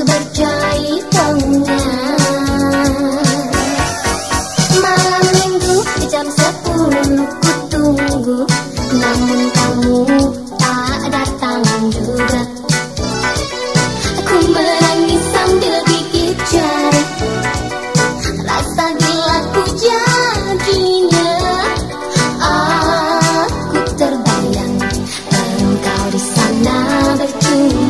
kebercayai taunya Malam minggu di jam sepuluh ku tunggu Namun kamu tak datang juga Aku menangis sambil gigit jari Rasa gila jadinya Aku terbayang engkau di sana bercumbu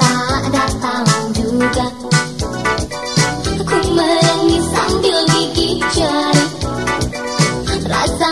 tak ada juga Aku menangis sambil gigit jari. Rasa